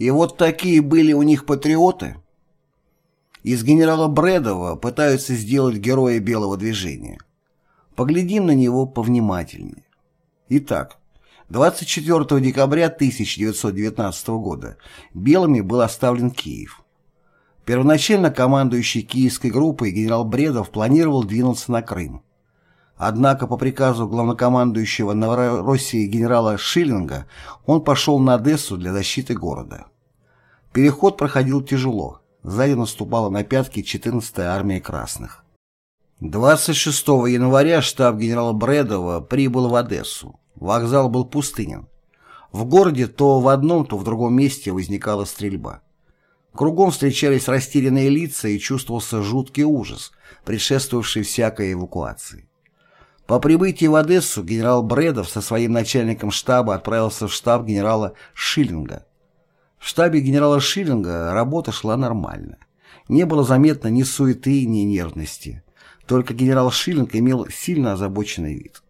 И вот такие были у них патриоты. Из генерала Бредова пытаются сделать героя белого движения. Поглядим на него повнимательнее. Итак, 24 декабря 1919 года белыми был оставлен Киев. Первоначально командующий киевской группой генерал Бредов планировал двинуться на Крым. Однако по приказу главнокомандующего Новороссии генерала Шиллинга он пошел на Одессу для защиты города. Переход проходил тяжело. Сзади наступала на пятки 14-я армия красных. 26 января штаб генерала Бредова прибыл в Одессу. Вокзал был пустынен. В городе то в одном, то в другом месте возникала стрельба. Кругом встречались растерянные лица и чувствовался жуткий ужас, предшествовавший всякой эвакуации. По прибытии в Одессу генерал Бредов со своим начальником штаба отправился в штаб генерала Шиллинга. В штабе генерала Шиллинга работа шла нормально. Не было заметно ни суеты, ни нервности. Только генерал Шиллинг имел сильно озабоченный вид.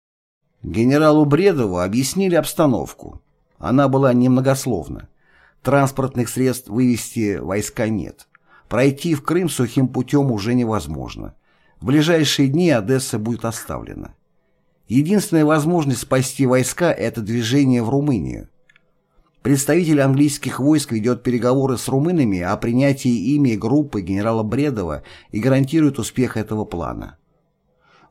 Генералу Бредову объяснили обстановку. Она была немногословна. Транспортных средств вывести войска нет. Пройти в Крым сухим путем уже невозможно. В ближайшие дни Одесса будет оставлена. Единственная возможность спасти войска – это движение в Румынию. Представитель английских войск ведет переговоры с румынами о принятии ими группы генерала Бредова и гарантирует успех этого плана.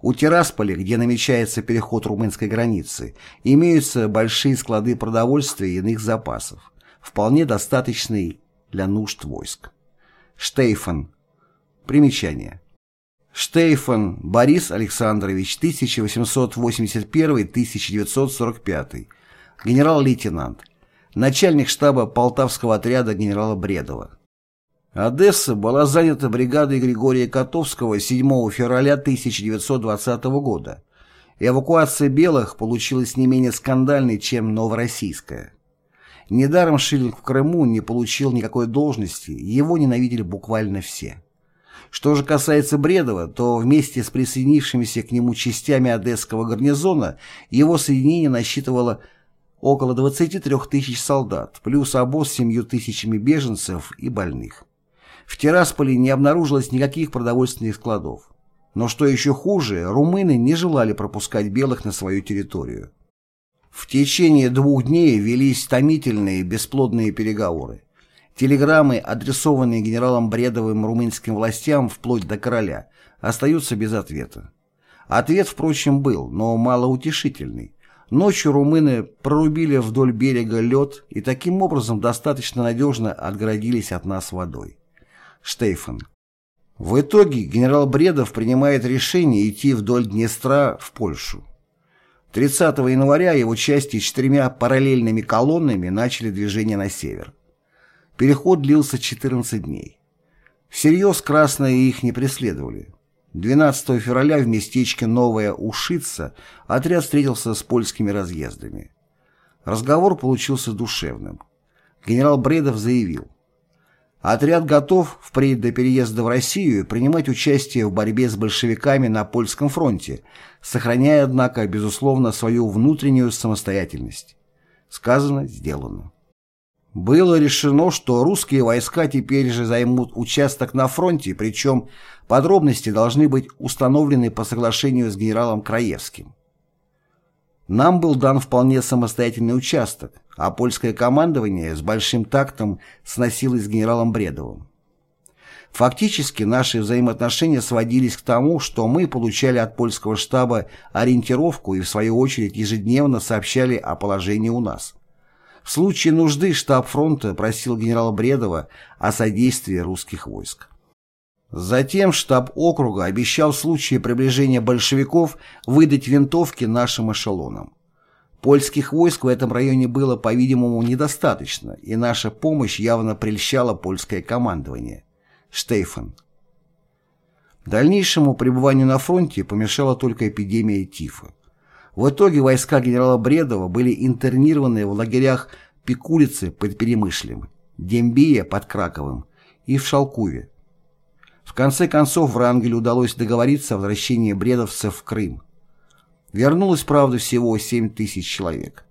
У Тирасполя, где намечается переход румынской границы, имеются большие склады продовольствия и иных запасов, вполне достаточные для нужд войск. Штейфан. Примечание. Штейфан Борис Александрович, 1881-1945, генерал-лейтенант, начальник штаба Полтавского отряда генерала Бредова. Одесса была занята бригадой Григория Котовского 7 февраля 1920 года. Эвакуация белых получилась не менее скандальной, чем новороссийская. Недаром Шиллинг в Крыму не получил никакой должности, его ненавидели буквально все. Что же касается Бредова, то вместе с присоединившимися к нему частями Одесского гарнизона его соединение насчитывало около 23 тысяч солдат, плюс обоз с 7 тысячами беженцев и больных. В Тирасполе не обнаружилось никаких продовольственных складов. Но что еще хуже, румыны не желали пропускать белых на свою территорию. В течение двух дней велись томительные бесплодные переговоры. Телеграммы, адресованные генералом Бредовым румынским властям вплоть до короля, остаются без ответа. Ответ, впрочем, был, но малоутешительный. Ночью румыны прорубили вдоль берега лед и таким образом достаточно надежно отгородились от нас водой. Штейфан. В итоге генерал Бредов принимает решение идти вдоль Днестра в Польшу. 30 января его части четырьмя параллельными колоннами начали движение на север. Переход длился 14 дней. Всерьез красные их не преследовали. 12 февраля в местечке Новая Ушица отряд встретился с польскими разъездами. Разговор получился душевным. Генерал Бредов заявил, Отряд готов впредь до переезда в Россию принимать участие в борьбе с большевиками на польском фронте, сохраняя, однако, безусловно, свою внутреннюю самостоятельность. Сказано, сделано. Было решено, что русские войска теперь же займут участок на фронте, причем подробности должны быть установлены по соглашению с генералом Краевским. Нам был дан вполне самостоятельный участок, а польское командование с большим тактом сносилось с генералом Бредовым. Фактически наши взаимоотношения сводились к тому, что мы получали от польского штаба ориентировку и в свою очередь ежедневно сообщали о положении у нас. В случае нужды штаб фронта просил генерала Бредова о содействии русских войск. Затем штаб округа обещал в случае приближения большевиков выдать винтовки нашим эшелонам. Польских войск в этом районе было, по-видимому, недостаточно, и наша помощь явно прельщала польское командование. Штейфен. Дальнейшему пребыванию на фронте помешала только эпидемия тифа. В итоге войска генерала Бредова были интернированы в лагерях Пикулицы под Перемышлем, Дембия под Краковым и в Шалкуве. В конце концов Врангелю удалось договориться о возвращении бредовцев в Крым. Вернулось, правда, всего 7 тысяч человек.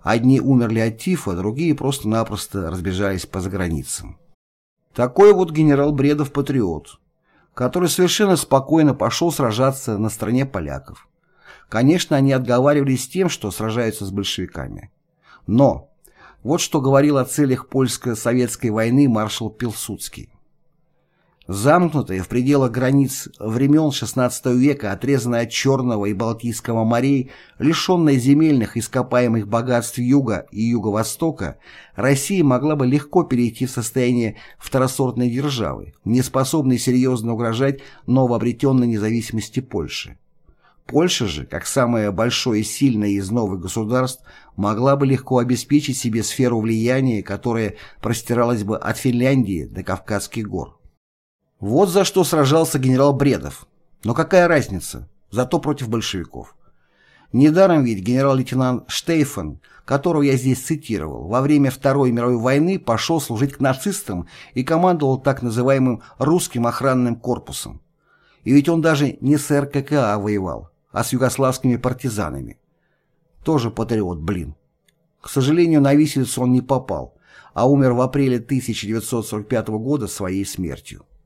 Одни умерли от тифа, другие просто-напросто разбежались по заграницам. Такой вот генерал Бредов патриот, который совершенно спокойно пошел сражаться на стороне поляков. Конечно, они отговаривались тем, что сражаются с большевиками. Но вот что говорил о целях польско-советской войны маршал Пилсудский. Замкнутая в пределах границ времен XVI века, отрезанная от Черного и Балтийского морей, лишенная земельных ископаемых богатств Юга и Юго-Востока, Россия могла бы легко перейти в состояние второсортной державы, не способной серьезно угрожать новообретенной независимости Польши. Польша же, как самое большое и сильное из новых государств, могла бы легко обеспечить себе сферу влияния, которая простиралась бы от Финляндии до Кавказских гор. Вот за что сражался генерал Бредов. Но какая разница? Зато против большевиков. Недаром ведь генерал-лейтенант Штейфен, которого я здесь цитировал, во время Второй мировой войны пошел служить к нацистам и командовал так называемым русским охранным корпусом. И ведь он даже не с РККА воевал, а с югославскими партизанами. Тоже патриот, блин. К сожалению, на виселицу он не попал, а умер в апреле 1945 года своей смертью.